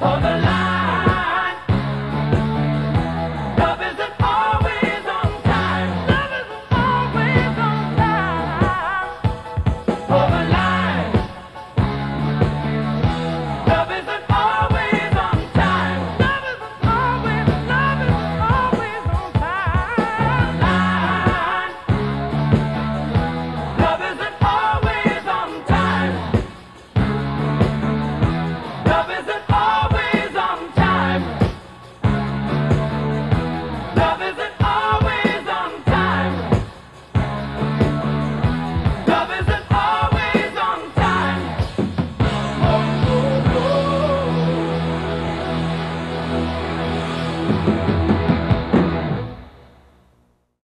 Amen.